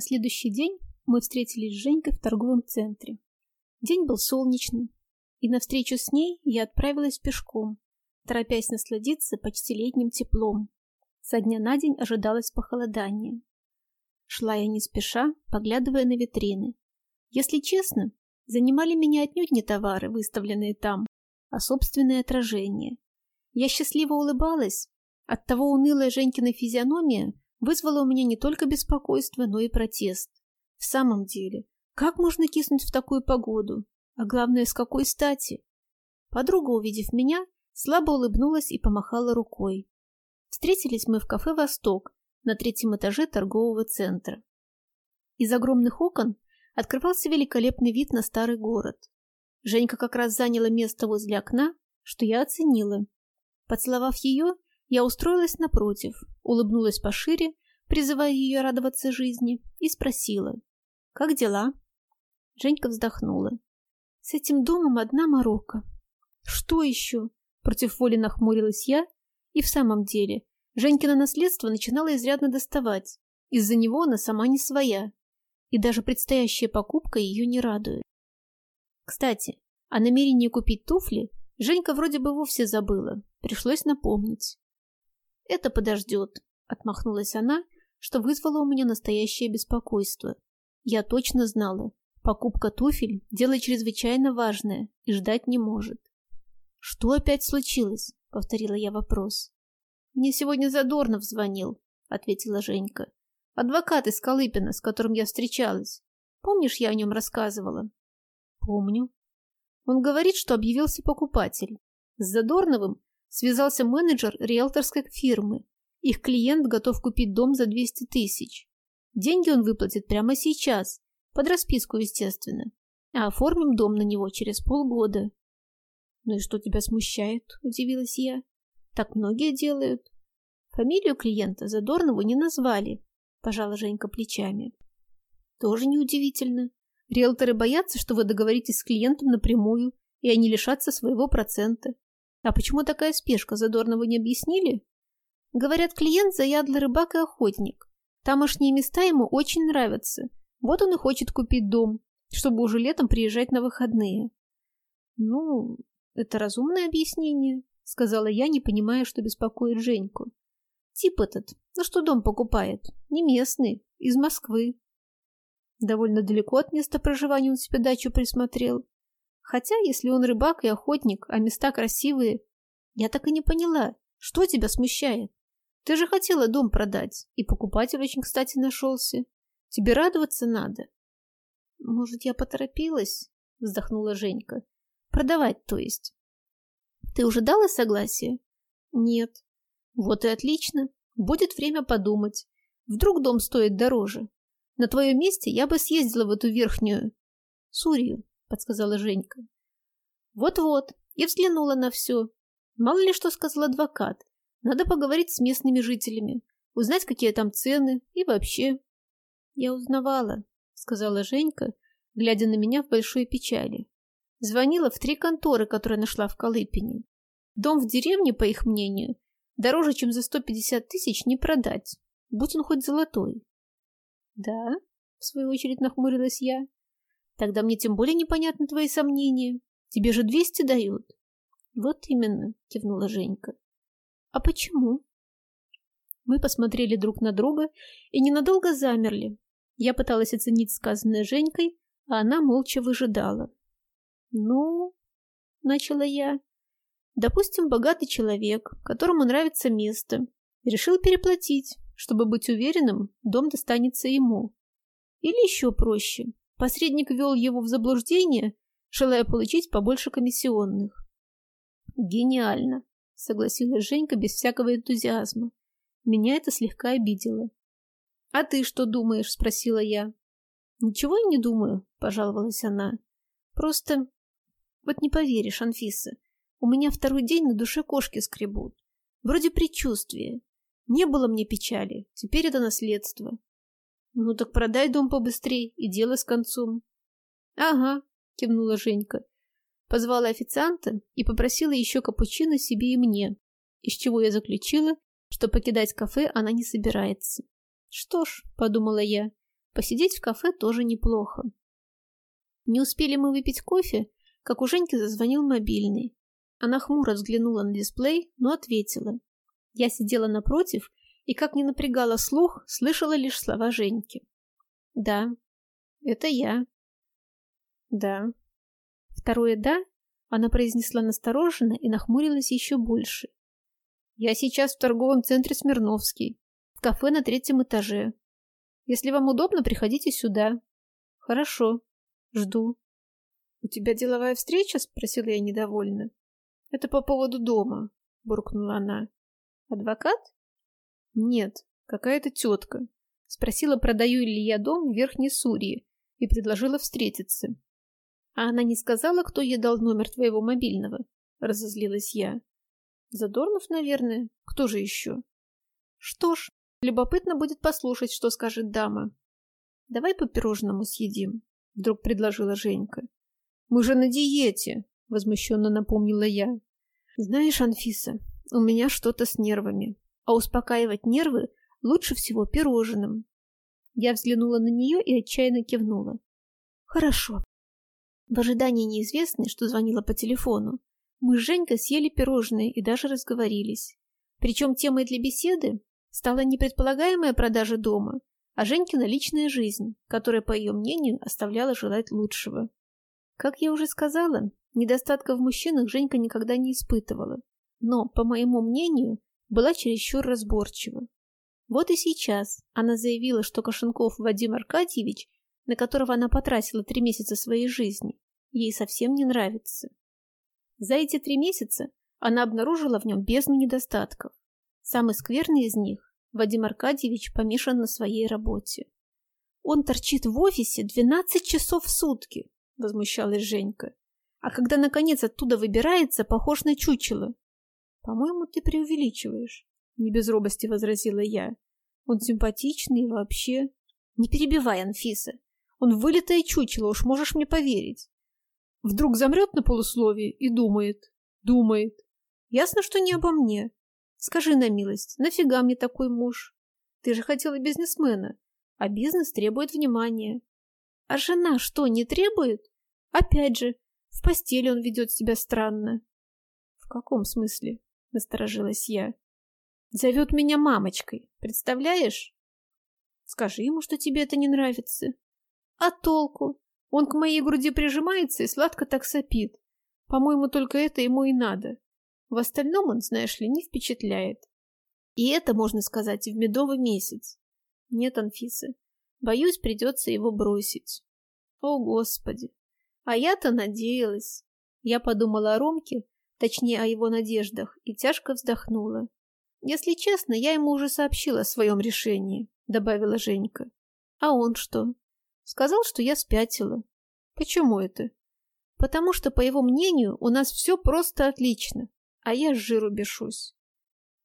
На следующий день мы встретились с Женькой в торговом центре. День был солнечный, и навстречу с ней я отправилась пешком, торопясь насладиться почти летним теплом. Со дня на день ожидалось похолодание. Шла я не спеша, поглядывая на витрины. Если честно, занимали меня отнюдь не товары, выставленные там, а собственное отражение. Я счастливо улыбалась, оттого унылая Женькина физиономия вызвала у меня не только беспокойство, но и протест. В самом деле, как можно киснуть в такую погоду? А главное, с какой стати? Подруга, увидев меня, слабо улыбнулась и помахала рукой. Встретились мы в кафе «Восток» на третьем этаже торгового центра. Из огромных окон открывался великолепный вид на старый город. Женька как раз заняла место возле окна, что я оценила. Поцеловав ее, я устроилась напротив, улыбнулась пошире, призывая ее радоваться жизни, и спросила, «Как дела?» Женька вздохнула. «С этим домом одна морока». «Что еще?» Против воли нахмурилась я, и в самом деле, Женькино наследство начинало изрядно доставать. Из-за него она сама не своя, и даже предстоящая покупка ее не радует. Кстати, о намерении купить туфли Женька вроде бы вовсе забыла, пришлось напомнить. «Это подождет», — отмахнулась она, что вызвало у меня настоящее беспокойство. Я точно знала, покупка туфель – дело чрезвычайно важное и ждать не может. «Что опять случилось?» – повторила я вопрос. «Мне сегодня Задорнов звонил», – ответила Женька. «Адвокат из Колыпина, с которым я встречалась. Помнишь, я о нем рассказывала?» «Помню». Он говорит, что объявился покупатель. С Задорновым связался менеджер риэлторской фирмы. Их клиент готов купить дом за 200 тысяч. Деньги он выплатит прямо сейчас, под расписку, естественно. А оформим дом на него через полгода. «Ну и что тебя смущает?» – удивилась я. «Так многие делают». Фамилию клиента Задорнову не назвали, пожала Женька плечами. Тоже неудивительно. Риэлторы боятся, что вы договоритесь с клиентом напрямую, и они лишатся своего процента. А почему такая спешка, Задорнову не объяснили? Говорят, клиент заядлый рыбак и охотник. Тамошние места ему очень нравятся. Вот он и хочет купить дом, чтобы уже летом приезжать на выходные. Ну, это разумное объяснение, сказала я, не понимая, что беспокоит Женьку. Тип этот, ну что дом покупает? Не местный, из Москвы. Довольно далеко от места проживания он себе дачу присмотрел. Хотя, если он рыбак и охотник, а места красивые, я так и не поняла, что тебя смущает? Ты же хотела дом продать, и покупатель очень кстати нашелся. Тебе радоваться надо. Может, я поторопилась? Вздохнула Женька. Продавать, то есть. Ты уже дала согласие? Нет. Вот и отлично. Будет время подумать. Вдруг дом стоит дороже. На твоем месте я бы съездила в эту верхнюю... Сурью, подсказала Женька. Вот-вот. И взглянула на все. Мало ли что сказал адвокат. Надо поговорить с местными жителями, узнать, какие там цены и вообще. Я узнавала, сказала Женька, глядя на меня в большой печали. Звонила в три конторы, которые нашла в Колыпине. Дом в деревне, по их мнению, дороже, чем за 150 тысяч не продать, будь он хоть золотой. Да, в свою очередь нахмурилась я. Тогда мне тем более непонятны твои сомнения. Тебе же 200 дают. Вот именно, кивнула Женька. А почему? Мы посмотрели друг на друга и ненадолго замерли. Я пыталась оценить сказанное Женькой, а она молча выжидала. «Ну...» — начала я. «Допустим, богатый человек, которому нравится место, решил переплатить, чтобы быть уверенным, дом достанется ему. Или еще проще. Посредник ввел его в заблуждение, желая получить побольше комиссионных. Гениально согласилась Женька без всякого энтузиазма. Меня это слегка обидело. «А ты что думаешь?» – спросила я. «Ничего я не думаю», – пожаловалась она. «Просто... Вот не поверишь, Анфиса, у меня второй день на душе кошки скребут. Вроде предчувствие. Не было мне печали, теперь это наследство. Ну так продай дом побыстрей и дело с концом». «Ага», – кивнула Женька позвала официанта и попросила еще капучино себе и мне, из чего я заключила, что покидать кафе она не собирается. Что ж, подумала я, Посидеть в кафе тоже неплохо. Не успели мы выпить кофе, как у Женьки зазвонил мобильный. Она хмуро взглянула на дисплей, но ответила. Я сидела напротив и, как ни напрягала слух, слышала лишь слова Женьки. «Да, это я». «Да». Второе «да» она произнесла настороженно и нахмурилась еще больше. «Я сейчас в торговом центре Смирновский, в кафе на третьем этаже. Если вам удобно, приходите сюда». «Хорошо. Жду». «У тебя деловая встреча?» — спросила я недовольно. «Это по поводу дома», — буркнула она. «Адвокат?» «Нет, какая-то тетка. Спросила, продаю ли я дом в Верхней Сурии, и предложила встретиться. А она не сказала, кто ей дал номер твоего мобильного?» — разозлилась я. «Задорнов, наверное. Кто же еще?» «Что ж, любопытно будет послушать, что скажет дама. Давай по пирожному съедим», — вдруг предложила Женька. «Мы же на диете», — возмущенно напомнила я. «Знаешь, Анфиса, у меня что-то с нервами, а успокаивать нервы лучше всего пирожным». Я взглянула на нее и отчаянно кивнула. «Хорошо». В ожидании неизвестной, что звонила по телефону, мы с Женькой съели пирожные и даже разговорились. Причем темой для беседы стала не предполагаемая продажа дома, а Женькина личная жизнь, которая, по ее мнению, оставляла желать лучшего. Как я уже сказала, недостатков в мужчинах Женька никогда не испытывала, но, по моему мнению, была чересчур разборчива. Вот и сейчас она заявила, что Кошенков Вадим Аркадьевич, на которого она потратила три месяца своей жизни, ей совсем не нравится. За эти три месяца она обнаружила в нем бездну недостатков. Самый скверный из них – Вадим Аркадьевич помешан на своей работе. Он торчит в офисе 12 часов в сутки, возмущалась Женька. А когда, наконец, оттуда выбирается, похож на чучело. По-моему, ты преувеличиваешь, не без робости возразила я. Он симпатичный вообще... Не перебивай, Анфиса. Он вылитое чучело, уж можешь мне поверить. Вдруг замрет на полусловие и думает, думает. Ясно, что не обо мне. Скажи на милость, нафига мне такой муж? Ты же хотела бизнесмена, а бизнес требует внимания. А жена что, не требует? Опять же, в постели он ведет себя странно. В каком смысле? Насторожилась я. Зовет меня мамочкой, представляешь? Скажи ему, что тебе это не нравится. А толку? Он к моей груди прижимается и сладко так сопит. По-моему, только это ему и надо. В остальном он, знаешь ли, не впечатляет. И это, можно сказать, в медовый месяц. Нет, Анфиса, Боюсь, придется его бросить. О, Господи! А я-то надеялась. Я подумала о Ромке, точнее о его надеждах, и тяжко вздохнула. Если честно, я ему уже сообщила о своем решении, добавила Женька. А он что? Сказал, что я спятила. Почему это? Потому что, по его мнению, у нас все просто отлично, а я с жиру бешусь.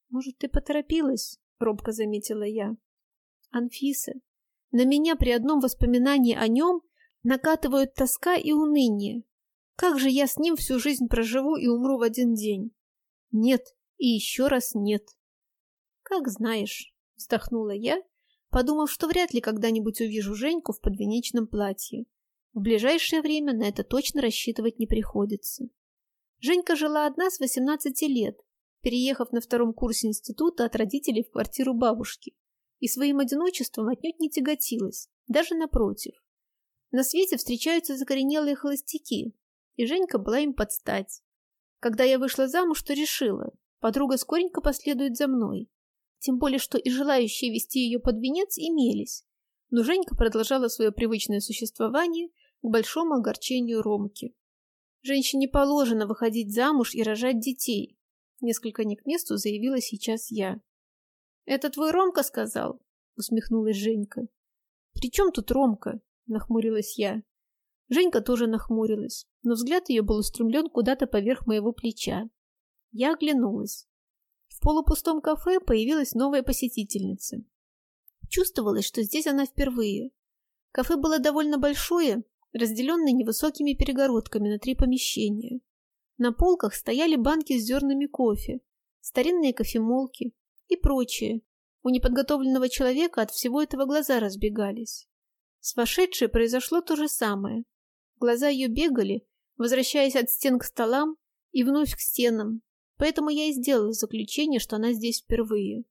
Может, ты поторопилась? Робко заметила я. Анфиса, на меня при одном воспоминании о нем накатывают тоска и уныние. Как же я с ним всю жизнь проживу и умру в один день? Нет, и еще раз нет. Как знаешь, вздохнула я, подумав, что вряд ли когда-нибудь увижу Женьку в подвенечном платье. В ближайшее время на это точно рассчитывать не приходится. Женька жила одна с 18 лет, переехав на втором курсе института от родителей в квартиру бабушки и своим одиночеством отнюдь не тяготилась, даже напротив. На свете встречаются закоренелые холостяки, и Женька была им под стать. Когда я вышла замуж, то решила, подруга скоренько последует за мной. Тем более, что и желающие вести ее под венец имелись. Но Женька продолжала свое привычное существование к большому огорчению Ромки. Женщине положено выходить замуж и рожать детей. Несколько не к месту заявила сейчас я. «Это твой Ромка сказал?» — усмехнулась Женька. «При чем тут Ромка?» — нахмурилась я. Женька тоже нахмурилась, но взгляд ее был устремлен куда-то поверх моего плеча. Я оглянулась. В полупустом кафе появилась новая посетительница. Чувствовалось, что здесь она впервые. Кафе было довольно большое, разделенное невысокими перегородками на три помещения. На полках стояли банки с зернами кофе, старинные кофемолки, и прочее. У неподготовленного человека от всего этого глаза разбегались. С вошедшей произошло то же самое. Глаза ее бегали, возвращаясь от стен к столам и вновь к стенам, поэтому я и сделала заключение, что она здесь впервые.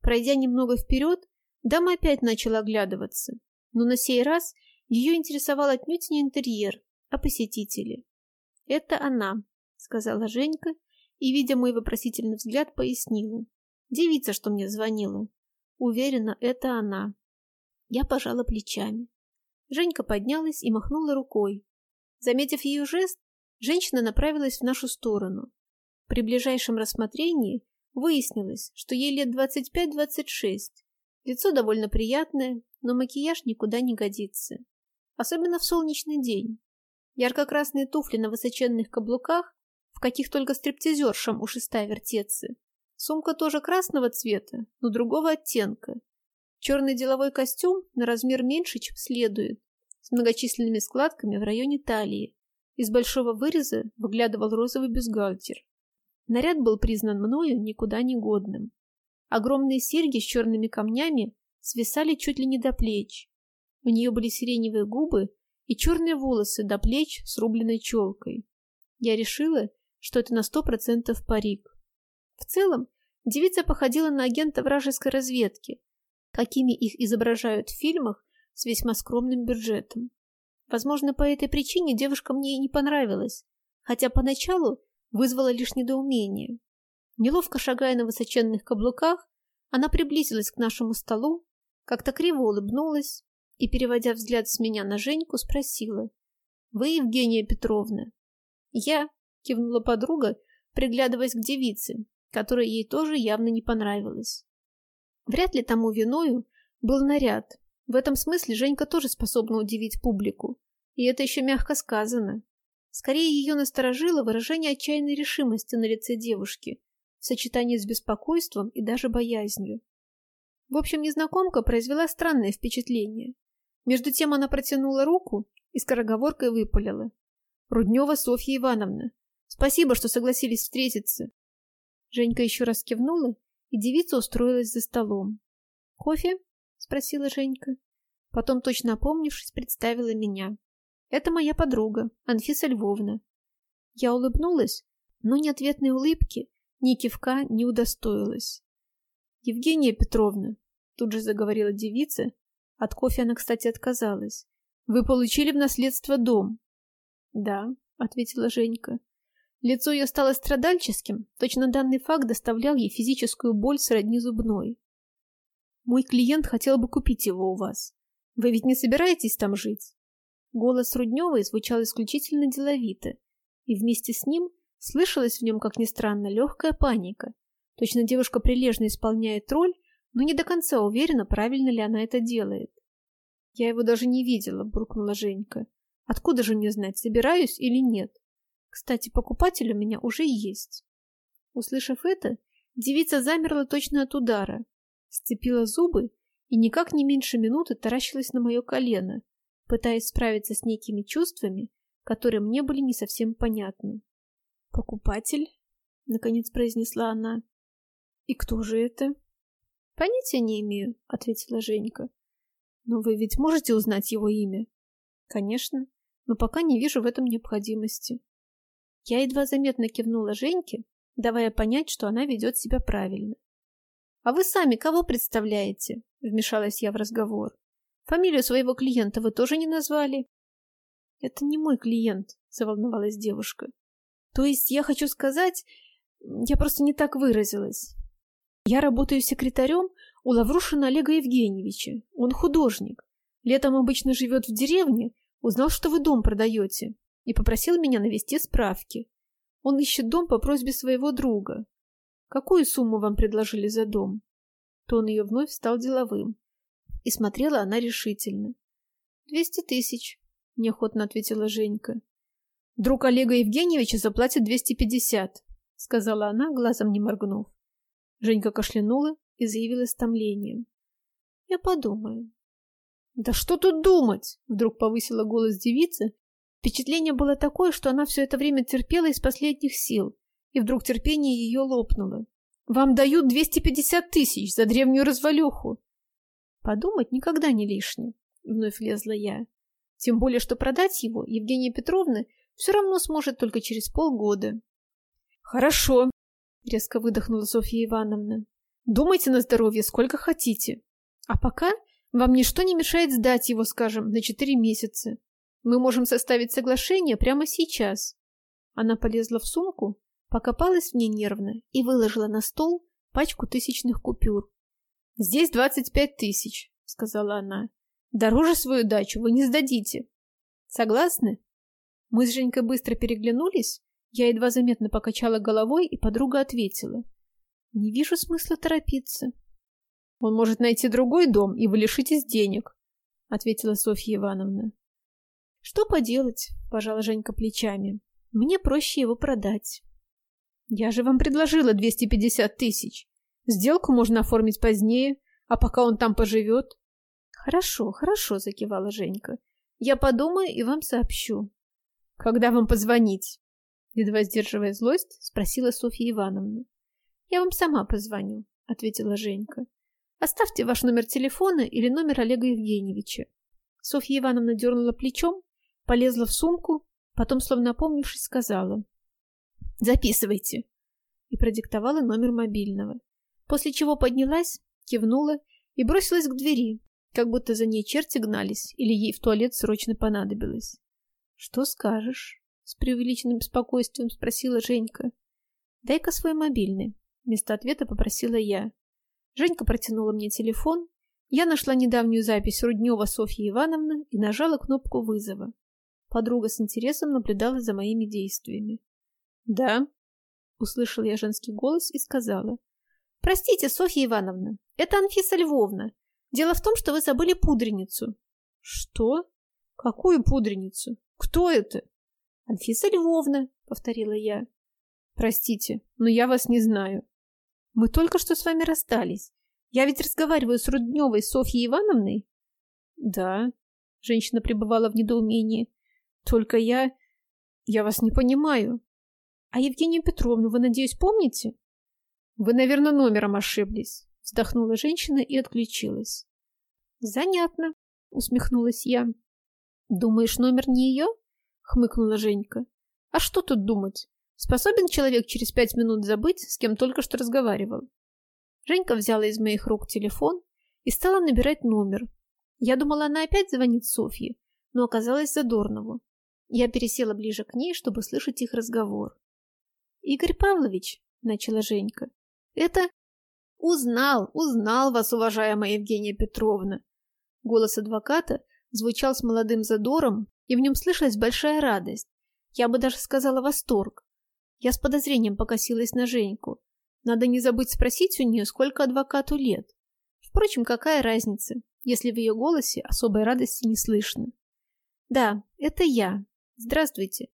Пройдя немного вперед, дама опять начала оглядываться, но на сей раз ее интересовал отнюдь не интерьер, а посетители. «Это она», — сказала Женька, и, видя мой вопросительный взгляд, пояснила. «Девица, что мне звонила. Уверена, это она». Я пожала плечами. Женька поднялась и махнула рукой. Заметив ее жест, женщина направилась в нашу сторону. При ближайшем рассмотрении выяснилось, что ей лет 25-26. Лицо довольно приятное, но макияж никуда не годится. Особенно в солнечный день. Ярко-красные туфли на высоченных каблуках, в каких только стриптизершам у шеста вертеться. Сумка тоже красного цвета, но другого оттенка. Черный деловой костюм на размер меньше, чем следует, с многочисленными складками в районе талии. Из большого выреза выглядывал розовый бюстгальтер. Наряд был признан мною никуда не годным. Огромные серьги с черными камнями свисали чуть ли не до плеч. У нее были сиреневые губы и черные волосы до плеч с рубленной челкой. Я решила, что это на сто процентов парик. В целом, девица походила на агента вражеской разведки, какими их изображают в фильмах с весьма скромным бюджетом. Возможно, по этой причине девушка мне и не понравилась, хотя поначалу вызвала лишь недоумение. Неловко шагая на высоченных каблуках, она приблизилась к нашему столу, как-то криво улыбнулась, и, переводя взгляд с меня на Женьку, спросила. «Вы Евгения Петровна?» «Я», — кивнула подруга, приглядываясь к девице, которая ей тоже явно не понравилась. Вряд ли тому виною был наряд. В этом смысле Женька тоже способна удивить публику. И это еще мягко сказано. Скорее ее насторожило выражение отчаянной решимости на лице девушки в сочетании с беспокойством и даже боязнью. В общем, незнакомка произвела странное впечатление. Между тем она протянула руку и скороговоркой выпалила. «Руднева Софья Ивановна, спасибо, что согласились встретиться». Женька еще раз кивнула, и девица устроилась за столом. «Кофе?» — спросила Женька. Потом, точно опомнившись, представила меня. «Это моя подруга, Анфиса Львовна». Я улыбнулась, но ни ответной улыбки, ни кивка не удостоилась. «Евгения Петровна», — тут же заговорила девица, от кофе она, кстати, отказалась. «Вы получили в наследство дом?» «Да», — ответила Женька. Лицо ее стало страдальческим, точно данный факт доставлял ей физическую боль сродни зубной. «Мой клиент хотел бы купить его у вас. Вы ведь не собираетесь там жить?» Голос Рудневой звучал исключительно деловито, и вместе с ним слышалась в нем, как ни странно, легкая паника. Точно девушка прилежно исполняет роль, но не до конца уверена, правильно ли она это делает. «Я его даже не видела», — буркнула Женька. «Откуда же мне знать, собираюсь или нет? Кстати, покупатель у меня уже есть». Услышав это, девица замерла точно от удара, сцепила зубы и никак не меньше минуты таращилась на мое колено, пытаясь справиться с некими чувствами, которые мне были не совсем понятны. «Покупатель?» — наконец произнесла она. «И кто же это?» «Понятия не имею», — ответила Женька. «Но вы ведь можете узнать его имя?» «Конечно, но пока не вижу в этом необходимости». Я едва заметно кивнула Женьке, давая понять, что она ведет себя правильно. «А вы сами кого представляете?» — вмешалась я в разговор. «Фамилию своего клиента вы тоже не назвали?» «Это не мой клиент», — заволновалась девушка. «То есть я хочу сказать... Я просто не так выразилась. Я работаю секретарем у Лаврушина Олега Евгеньевича. Он художник. Летом обычно живет в деревне, узнал, что вы дом продаете, и попросил меня навести справки. Он ищет дом по просьбе своего друга. Какую сумму вам предложили за дом? Тон ее вновь стал деловым. И смотрела она решительно. «Двести тысяч», — неохотно ответила Женька. «Друг Олега Евгеньевича заплатит двести пятьдесят», — сказала она, глазом не моргнув. Женька кашлянула и заявила с томлением. «Я подумаю». «Да что тут думать?» — вдруг повысила голос девицы. Впечатление было такое, что она все это время терпела из последних сил, и вдруг терпение ее лопнуло. «Вам дают 250 тысяч за древнюю развалюху!» «Подумать никогда не лишне», — вновь лезла я. «Тем более, что продать его Евгения Петровна все равно сможет только через полгода». «Хорошо», — резко выдохнула Софья Ивановна. «Думайте на здоровье сколько хотите. А пока вам ничто не мешает сдать его, скажем, на четыре месяца. Мы можем составить соглашение прямо сейчас». Она полезла в сумку, покопалась в ней нервно и выложила на стол пачку тысячных купюр. «Здесь двадцать пять тысяч», — сказала она. «Дороже свою дачу вы не сдадите. Согласны?» Мы с Женькой быстро переглянулись, я едва заметно покачала головой, и подруга ответила. «Не вижу смысла торопиться». «Он может найти другой дом, и вы лишитесь денег», — ответила Софья Ивановна. «Что поделать?» — пожала Женька плечами. «Мне проще его продать». «Я же вам предложила 250 тысяч. Сделку можно оформить позднее, а пока он там поживет». «Хорошо, хорошо», — закивала Женька. «Я подумаю и вам сообщу». «Когда вам позвонить?» Едва сдерживая злость, спросила Софья Ивановна. «Я вам сама позвоню», — ответила Женька. «Оставьте ваш номер телефона или номер Олега Евгеньевича». Софья Ивановна дернула плечом, полезла в сумку, потом, словно опомнившись, сказала. «Записывайте!» и продиктовала номер мобильного. После чего поднялась, кивнула и бросилась к двери, как будто за ней черти гнались или ей в туалет срочно понадобилось. «Что скажешь?» — с преувеличенным спокойствием спросила Женька. «Дай-ка свой мобильный», — вместо ответа попросила я. Женька протянула мне телефон, я нашла недавнюю запись Руднева Софьи Ивановны и нажала кнопку вызова. Подруга с интересом наблюдала за моими действиями. «Да», — услышала я женский голос и сказала. «Простите, Софья Ивановна, это Анфиса Львовна. Дело в том, что вы забыли пудреницу». «Что? Какую пудреницу? Кто это?» «Анфиса Львовна», — повторила я. «Простите, но я вас не знаю». «Мы только что с вами расстались. Я ведь разговариваю с Рудневой Софьей Ивановной?» «Да», — женщина пребывала в недоумении. «Только я... я вас не понимаю». «А Евгению Петровну вы, надеюсь, помните?» «Вы, наверное, номером ошиблись», — вздохнула женщина и отключилась. «Занятно», — усмехнулась я. «Думаешь, номер не ее?» — хмыкнула Женька. «А что тут думать? Способен человек через пять минут забыть, с кем только что разговаривал?» Женька взяла из моих рук телефон и стала набирать номер. Я думала, она опять звонит Софье, но оказалось Задорнову. Я пересела ближе к ней, чтобы слышать их разговор. «Игорь Павлович», — начала Женька, — «это...» «Узнал, узнал вас, уважаемая Евгения Петровна!» Голос адвоката звучал с молодым задором, и в нем слышалась большая радость. Я бы даже сказала восторг. Я с подозрением покосилась на Женьку. Надо не забыть спросить у нее, сколько адвокату лет. Впрочем, какая разница, если в ее голосе особой радости не слышно. «Да, это я. Здравствуйте.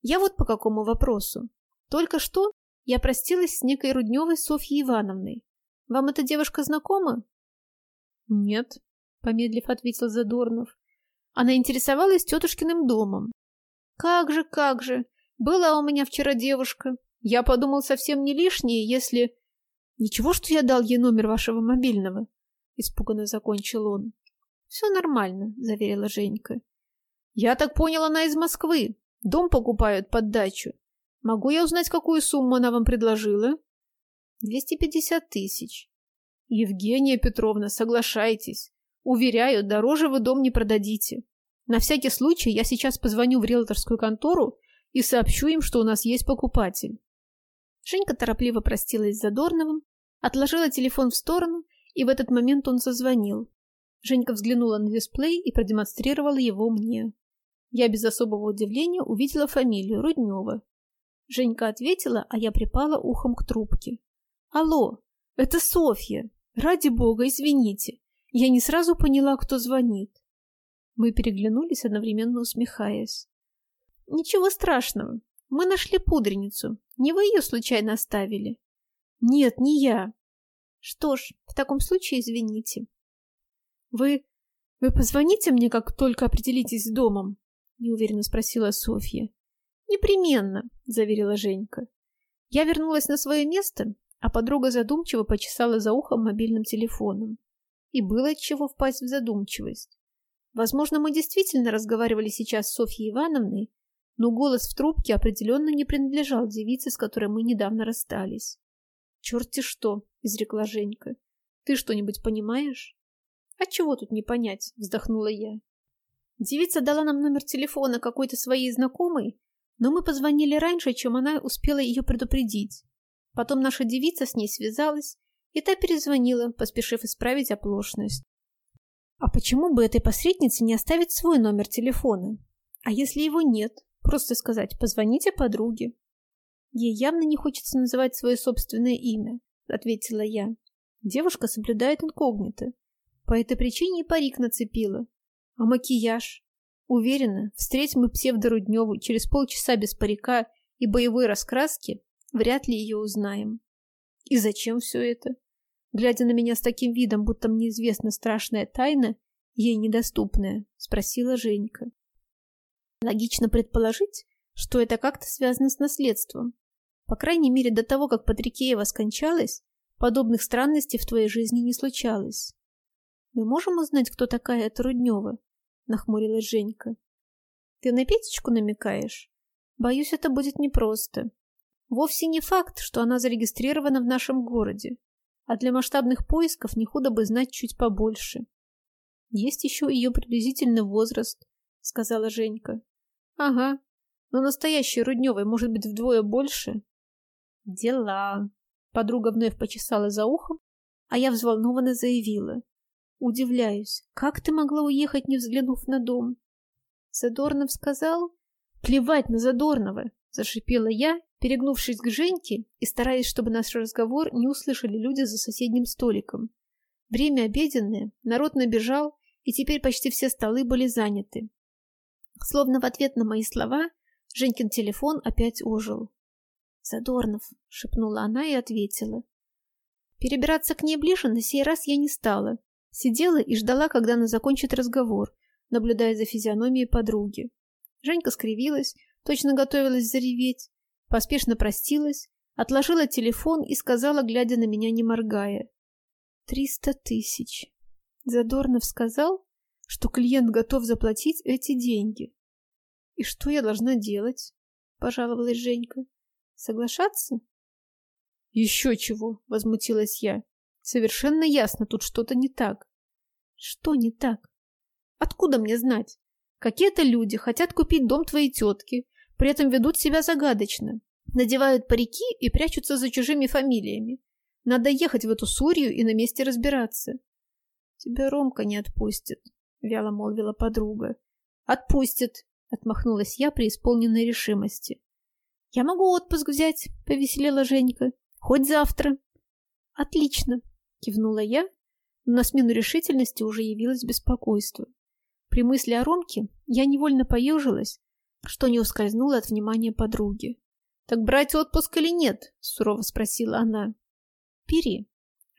Я вот по какому вопросу. Только что я простилась с некой Рудневой Софьей Ивановной. Вам эта девушка знакома? Нет, помедлив ответил Задорнов. Она интересовалась тетушкиным домом. Как же, как же. Была у меня вчера девушка. Я подумал совсем не лишнее, если... Ничего, что я дал ей номер вашего мобильного. Испуганно закончил он. Все нормально, заверила Женька. Я так понял, она из Москвы. Дом покупают под дачу. Могу я узнать, какую сумму она вам предложила? Двести пятьдесят тысяч. Евгения Петровна, соглашайтесь. Уверяю, дороже вы дом не продадите. На всякий случай я сейчас позвоню в риэлторскую контору и сообщу им, что у нас есть покупатель. Женька торопливо простилась с Задорновым, отложила телефон в сторону, и в этот момент он зазвонил. Женька взглянула на дисплей и продемонстрировала его мне. Я без особого удивления увидела фамилию Руднева. Женька ответила, а я припала ухом к трубке. «Алло, это Софья. Ради бога, извините. Я не сразу поняла, кто звонит». Мы переглянулись, одновременно усмехаясь. «Ничего страшного. Мы нашли пудреницу. Не вы ее случайно оставили?» «Нет, не я». «Что ж, в таком случае извините». «Вы... вы позвоните мне, как только определитесь с домом?» — неуверенно спросила Софья. «Непременно», — заверила Женька. Я вернулась на свое место, а подруга задумчиво почесала за ухом мобильным телефоном. И было от чего впасть в задумчивость. Возможно, мы действительно разговаривали сейчас с Софьей Ивановной, но голос в трубке определенно не принадлежал девице, с которой мы недавно расстались. «Черт-те что!» — изрекла Женька. «Ты что-нибудь понимаешь?» «А чего тут не понять?» — вздохнула я. Девица дала нам номер телефона какой-то своей знакомой, но мы позвонили раньше, чем она успела ее предупредить. Потом наша девица с ней связалась, и та перезвонила, поспешив исправить оплошность. А почему бы этой посреднице не оставить свой номер телефона? А если его нет, просто сказать «позвоните подруге». Ей явно не хочется называть свое собственное имя, ответила я. Девушка соблюдает инкогнито. По этой причине и парик нацепила. А макияж? Уверена, встретим мы псевдорудневу через полчаса без парика и боевой раскраски, вряд ли ее узнаем. И зачем все это? Глядя на меня с таким видом, будто мне известна страшная тайна, ей недоступная, спросила Женька. Логично предположить, что это как-то связано с наследством. По крайней мере, до того, как Патрикеева скончалась, подобных странностей в твоей жизни не случалось. Мы можем узнать, кто такая эта Руднева? Нахмурилась Женька. Ты на Петечку намекаешь? Боюсь, это будет непросто. Вовсе не факт, что она зарегистрирована в нашем городе а для масштабных поисков не худо бы знать чуть побольше. Есть еще ее приблизительный возраст, сказала Женька. Ага, но настоящей Рудневой может быть вдвое больше. Дела. Подруга вновь почесала за ухом, а я взволнованно заявила. Удивляюсь, как ты могла уехать, не взглянув на дом? Задорнов сказал? Плевать на Задорнова, зашипела я перегнувшись к Женьке и стараясь, чтобы наш разговор не услышали люди за соседним столиком. Время обеденное, народ набежал, и теперь почти все столы были заняты. Словно в ответ на мои слова, Женькин телефон опять ожил. «Задорнов», — шепнула она и ответила. Перебираться к ней ближе на сей раз я не стала. Сидела и ждала, когда она закончит разговор, наблюдая за физиономией подруги. Женька скривилась, точно готовилась зареветь, Поспешно простилась, отложила телефон и сказала, глядя на меня, не моргая. «Триста тысяч». Задорнов сказал, что клиент готов заплатить эти деньги. «И что я должна делать?» — пожаловалась Женька. «Соглашаться?» «Еще чего!» — возмутилась я. «Совершенно ясно, тут что-то не так». «Что не так?» «Откуда мне знать? Какие-то люди хотят купить дом твоей тетки, при этом ведут себя загадочно. Надевают парики и прячутся за чужими фамилиями. Надо ехать в эту Сурью и на месте разбираться. Тебя Ромка не отпустит, вяло молвила подруга. Отпустит, отмахнулась я при исполненной решимости. Я могу отпуск взять, повеселела Женька. Хоть завтра. Отлично, кивнула я, но на смену решительности уже явилось беспокойство. При мысли о Ромке я невольно поежилась, что не ускользнуло от внимания подруги. «Так брать отпуск или нет?» — сурово спросила она. «Бери.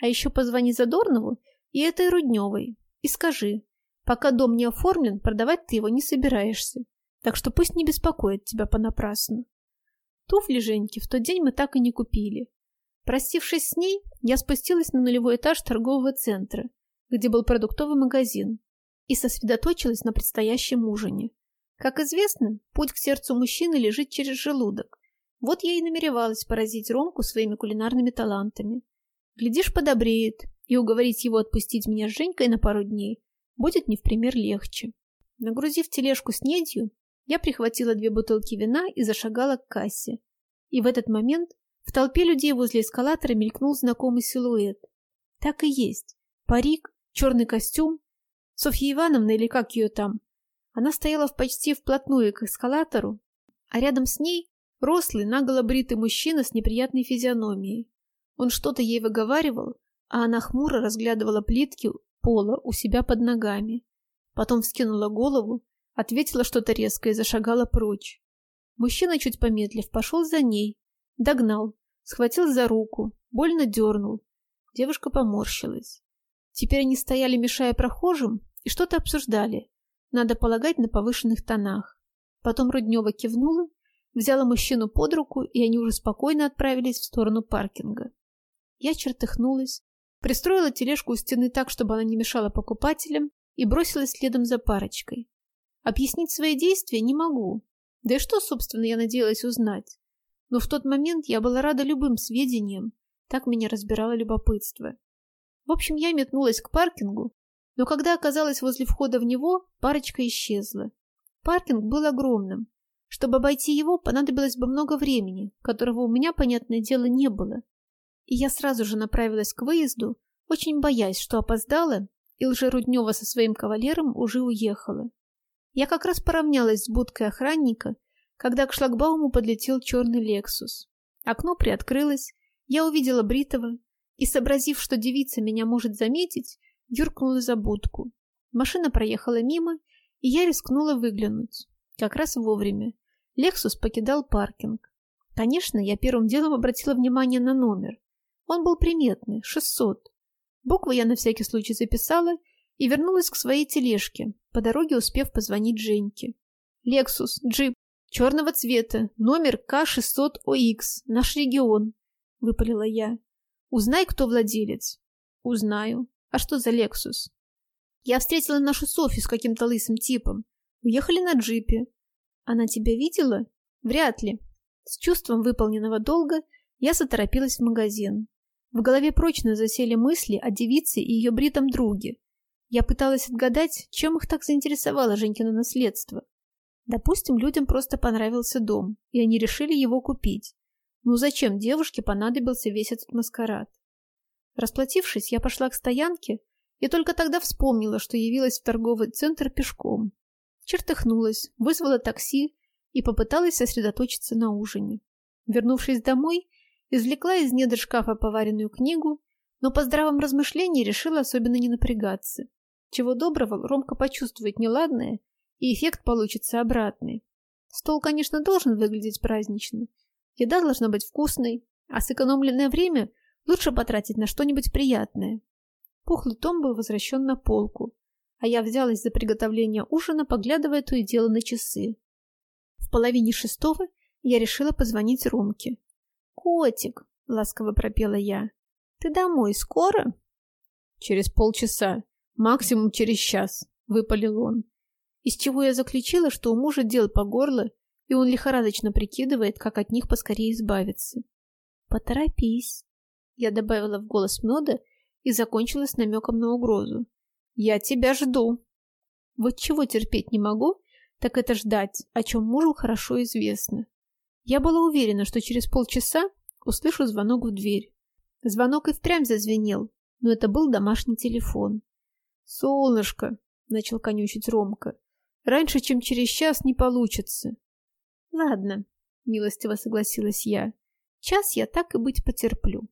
А еще позвони Задорнову и этой Рудневой и скажи, пока дом не оформлен, продавать ты его не собираешься, так что пусть не беспокоит тебя понапрасну». Туфли Женьки в тот день мы так и не купили. Простившись с ней, я спустилась на нулевой этаж торгового центра, где был продуктовый магазин, и сосредоточилась на предстоящем ужине. Как известно, путь к сердцу мужчины лежит через желудок. Вот я и намеревалась поразить Ромку своими кулинарными талантами. Глядишь, подобреет, и уговорить его отпустить меня с Женькой на пару дней будет не в пример легче. Нагрузив тележку с недью, я прихватила две бутылки вина и зашагала к кассе. И в этот момент в толпе людей возле эскалатора мелькнул знакомый силуэт. Так и есть. Парик, черный костюм. Софья Ивановна или как ее там, она стояла почти вплотную к эскалатору, а рядом с ней рослый, наголо бритый мужчина с неприятной физиономией. Он что-то ей выговаривал, а она хмуро разглядывала плитки пола у себя под ногами. Потом вскинула голову, ответила что-то резко и зашагала прочь. Мужчина, чуть помедлив, пошел за ней, догнал, схватил за руку, больно дернул. Девушка поморщилась. Теперь они стояли, мешая прохожим, и что-то обсуждали, надо полагать, на повышенных тонах. Потом Руднева кивнула, взяла мужчину под руку, и они уже спокойно отправились в сторону паркинга. Я чертыхнулась, пристроила тележку у стены так, чтобы она не мешала покупателям, и бросилась следом за парочкой. Объяснить свои действия не могу. Да и что, собственно, я надеялась узнать? Но в тот момент я была рада любым сведениям, так меня разбирало любопытство. В общем, я метнулась к паркингу, но когда оказалась возле входа в него, парочка исчезла. Паркинг был огромным. Чтобы обойти его, понадобилось бы много времени, которого у меня, понятное дело, не было. И я сразу же направилась к выезду, очень боясь, что опоздала, и лжеруднева со своим кавалером уже уехала. Я как раз поравнялась с будкой охранника, когда к шлагбауму подлетел черный «Лексус». Окно приоткрылось, я увидела Бритова и, сообразив, что девица меня может заметить, юркнула за будку. Машина проехала мимо, и я рискнула выглянуть. Как раз вовремя. Лексус покидал паркинг. Конечно, я первым делом обратила внимание на номер. Он был приметный, 600. Буквы я на всякий случай записала и вернулась к своей тележке, по дороге успев позвонить Женьке. «Лексус, джип, черного цвета, номер К-600ОХ, наш регион», — выпалила я. «Узнай, кто владелец». «Узнаю. А что за Лексус?» «Я встретила нашу Софью с каким-то лысым типом. Уехали на джипе. Она тебя видела? Вряд ли». С чувством выполненного долга я заторопилась в магазин. В голове прочно засели мысли о девице и ее бритом друге. Я пыталась отгадать, чем их так заинтересовало Женькино наследство. Допустим, людям просто понравился дом, и они решили его купить. Ну зачем девушке понадобился весь этот маскарад? Расплатившись, я пошла к стоянке и только тогда вспомнила, что явилась в торговый центр пешком. Чертыхнулась, вызвала такси и попыталась сосредоточиться на ужине. Вернувшись домой, Извлекла из недр шкафа поваренную книгу, но по здравом размышлении решила особенно не напрягаться. Чего доброго, Ромка почувствует неладное, и эффект получится обратный. Стол, конечно, должен выглядеть празднично. Еда должна быть вкусной, а сэкономленное время лучше потратить на что-нибудь приятное. Пухлый том был возвращен на полку, а я взялась за приготовление ужина, поглядывая то и дело на часы. В половине шестого я решила позвонить Ромке. «Котик», — ласково пропела я, — «ты домой скоро?» «Через полчаса, максимум через час», — выпалил он. Из чего я заключила, что у мужа дел по горло, и он лихорадочно прикидывает, как от них поскорее избавиться. «Поторопись», — я добавила в голос меда и закончила с намеком на угрозу. «Я тебя жду». Вот чего терпеть не могу, так это ждать, о чем мужу хорошо известно. Я была уверена, что через полчаса услышу звонок в дверь. Звонок и впрямь зазвенел, но это был домашний телефон. «Солнышко!» — начал конючить Ромка. «Раньше, чем через час, не получится». «Ладно», — милостиво согласилась я. «Час я так и быть потерплю».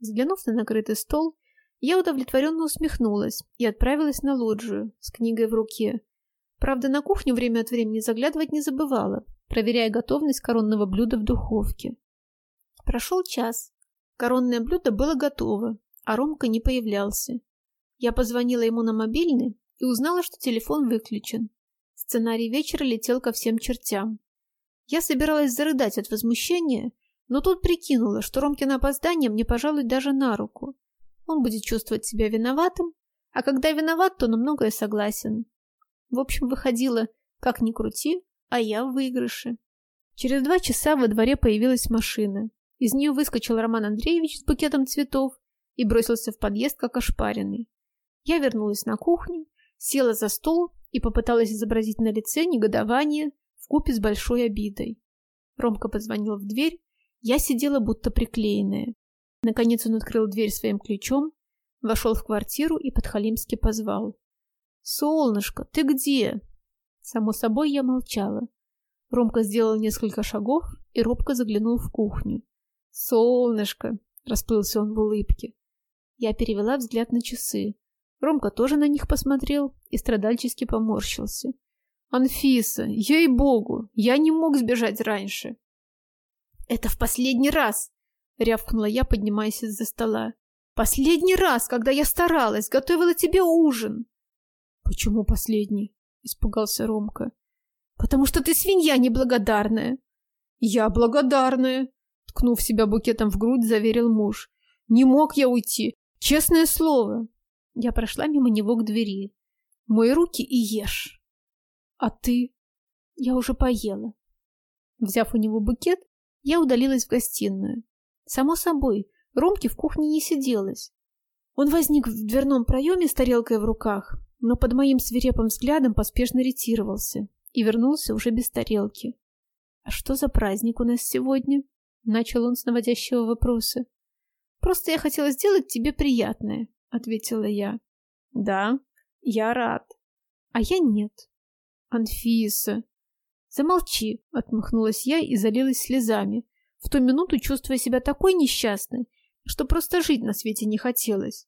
Взглянув на накрытый стол, я удовлетворенно усмехнулась и отправилась на лоджию с книгой в руке. Правда, на кухню время от времени заглядывать не забывала, проверяя готовность коронного блюда в духовке. Прошел час. Коронное блюдо было готово, а Ромка не появлялся. Я позвонила ему на мобильный и узнала, что телефон выключен. Сценарий вечера летел ко всем чертям. Я собиралась зарыдать от возмущения, но тут прикинула, что Ромкино опоздание мне, пожалуй, даже на руку. Он будет чувствовать себя виноватым, а когда виноват, то на многое согласен. В общем, выходило, как ни крути, а я в выигрыше. Через два часа во дворе появилась машина. Из нее выскочил Роман Андреевич с букетом цветов и бросился в подъезд, как ошпаренный. Я вернулась на кухню, села за стол и попыталась изобразить на лице негодование в купе с большой обидой. Ромка позвонил в дверь, я сидела будто приклеенная. Наконец он открыл дверь своим ключом, вошел в квартиру и подхалимски позвал. «Солнышко, ты где?» Само собой, я молчала. Ромка сделал несколько шагов и робко заглянул в кухню. «Солнышко!» — расплылся он в улыбке. Я перевела взгляд на часы. Ромка тоже на них посмотрел и страдальчески поморщился. «Анфиса, ей-богу, я не мог сбежать раньше!» «Это в последний раз!» — рявкнула я, поднимаясь из-за стола. «Последний раз, когда я старалась, готовила тебе ужин!» «Почему последний?» испугался Ромка. «Потому что ты свинья неблагодарная!» «Я благодарная!» Ткнув себя букетом в грудь, заверил муж. «Не мог я уйти! Честное слово!» Я прошла мимо него к двери. Мой руки и ешь. А ты? Я уже поела. Взяв у него букет, я удалилась в гостиную. Само собой, Ромке в кухне не сиделось. Он возник в дверном проеме с тарелкой в руках, но под моим свирепым взглядом поспешно ретировался и вернулся уже без тарелки. «А что за праздник у нас сегодня?» — начал он с наводящего вопроса. «Просто я хотела сделать тебе приятное», — ответила я. «Да, я рад. А я нет». «Анфиса!» «Замолчи!» — отмахнулась я и залилась слезами, в ту минуту чувствуя себя такой несчастной, что просто жить на свете не хотелось.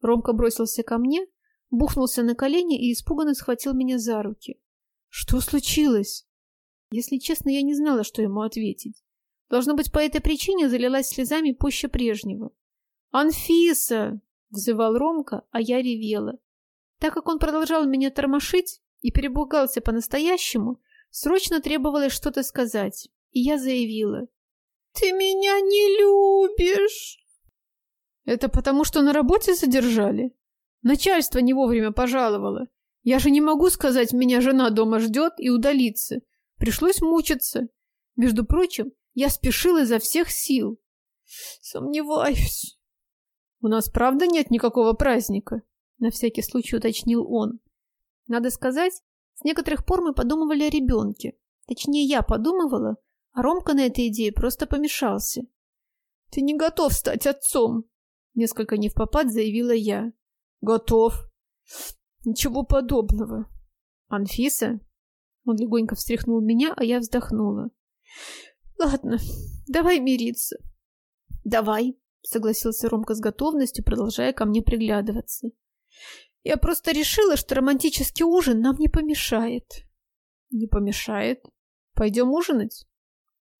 Ромка бросился ко мне, бухнулся на колени и испуганно схватил меня за руки. «Что случилось?» Если честно, я не знала, что ему ответить. Должно быть, по этой причине залилась слезами пуще прежнего. «Анфиса!» — взывал Ромка, а я ревела. Так как он продолжал меня тормошить и перебугался по-настоящему, срочно требовалось что-то сказать, и я заявила. «Ты меня не любишь!» «Это потому, что на работе задержали? Начальство не вовремя пожаловало. Я же не могу сказать, меня жена дома ждет и удалиться. Пришлось мучиться. Между прочим, я спешил изо всех сил. Сомневаюсь. У нас правда нет никакого праздника? На всякий случай уточнил он. Надо сказать, с некоторых пор мы подумывали о ребенке. Точнее, я подумывала, а Ромка на этой идее просто помешался. «Ты не готов стать отцом!» Несколько не в попад заявила я. «Готов!» «Ничего подобного!» «Анфиса?» Он легонько встряхнул меня, а я вздохнула. «Ладно, давай мириться». «Давай», — согласился Ромка с готовностью, продолжая ко мне приглядываться. «Я просто решила, что романтический ужин нам не помешает». «Не помешает? Пойдем ужинать?»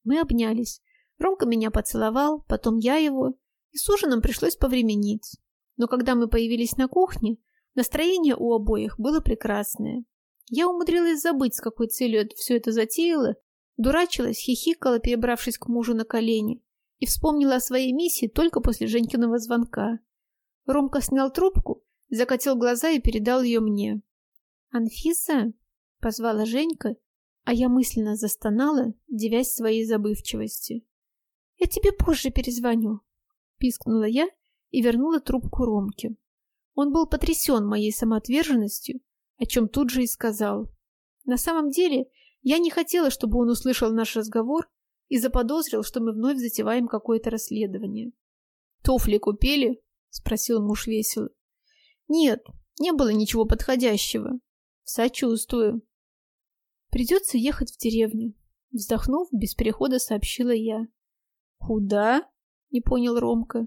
Мы обнялись. Ромка меня поцеловал, потом я его, и с ужином пришлось повременить. Но когда мы появились на кухне, настроение у обоих было прекрасное. Я умудрилась забыть, с какой целью все это затеяла, дурачилась, хихикала, перебравшись к мужу на колени, и вспомнила о своей миссии только после Женькиного звонка. Ромка снял трубку, закатил глаза и передал ее мне. «Анфиса?» — позвала Женька, а я мысленно застонала, девясь своей забывчивости. «Я тебе позже перезвоню», — пискнула я и вернула трубку Ромке. Он был потрясен моей самоотверженностью, о чем тут же и сказал. На самом деле, я не хотела, чтобы он услышал наш разговор и заподозрил, что мы вновь затеваем какое-то расследование. «Туфли купили?» — спросил муж весело. «Нет, не было ничего подходящего. Сочувствую. Придется ехать в деревню. Вздохнув, без перехода сообщила я. Куда? Не понял Ромка.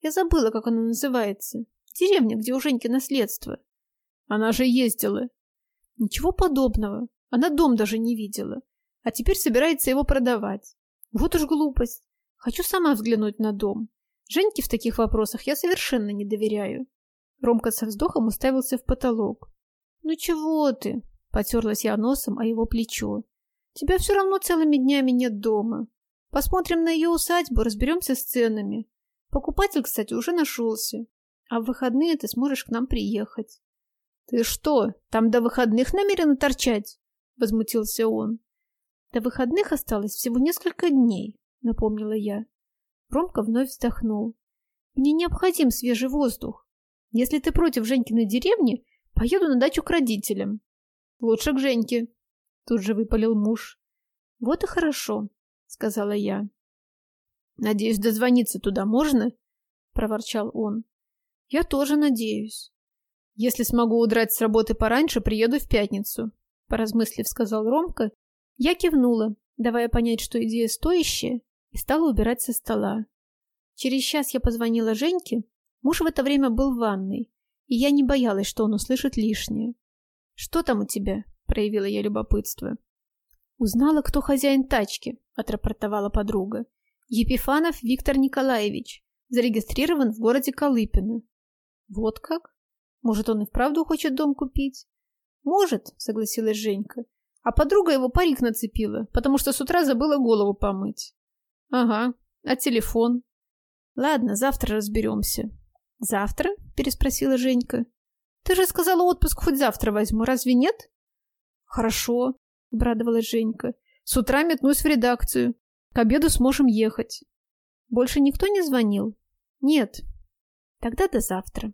Я забыла, как она называется. Деревня, где у Женьки наследство. Она же ездила. Ничего подобного. Она дом даже не видела. А теперь собирается его продавать. Вот уж глупость. Хочу сама взглянуть на дом. Женьке в таких вопросах я совершенно не доверяю. Ромка со вздохом уставился в потолок. «Ну чего ты?» Потерлась я носом о его плечо. Тебя все равно целыми днями нет дома. Посмотрим на ее усадьбу, разберемся с ценами. Покупатель, кстати, уже нашелся. А в выходные ты сможешь к нам приехать. Ты что, там до выходных намерена торчать? Возмутился он. До выходных осталось всего несколько дней, напомнила я. Ромка вновь вздохнул. Мне необходим свежий воздух. Если ты против Женькиной деревни, поеду на дачу к родителям. Лучше к Женьке. Тут же выпалил муж. Вот и хорошо, сказала я. Надеюсь, дозвониться туда можно? Проворчал он. Я тоже надеюсь. Если смогу удрать с работы пораньше, приеду в пятницу. Поразмыслив, сказал Ромка. Я кивнула, давая понять, что идея стоящая, и стала убирать со стола. Через час я позвонила Женьке. Муж в это время был в ванной, и я не боялась, что он услышит лишнее. «Что там у тебя?» — проявила я любопытство. «Узнала, кто хозяин тачки», — отрапортовала подруга. «Епифанов Виктор Николаевич. Зарегистрирован в городе Колыпино». «Вот как? Может, он и вправду хочет дом купить?» «Может», — согласилась Женька. А подруга его парик нацепила, потому что с утра забыла голову помыть. «Ага. А телефон?» «Ладно, завтра разберемся». «Завтра?» — переспросила Женька. Ты же сказала отпуск хоть завтра возьму, разве нет? Хорошо, обрадовалась Женька. С утра метнусь в редакцию. К обеду сможем ехать. Больше никто не звонил? Нет. Тогда до завтра.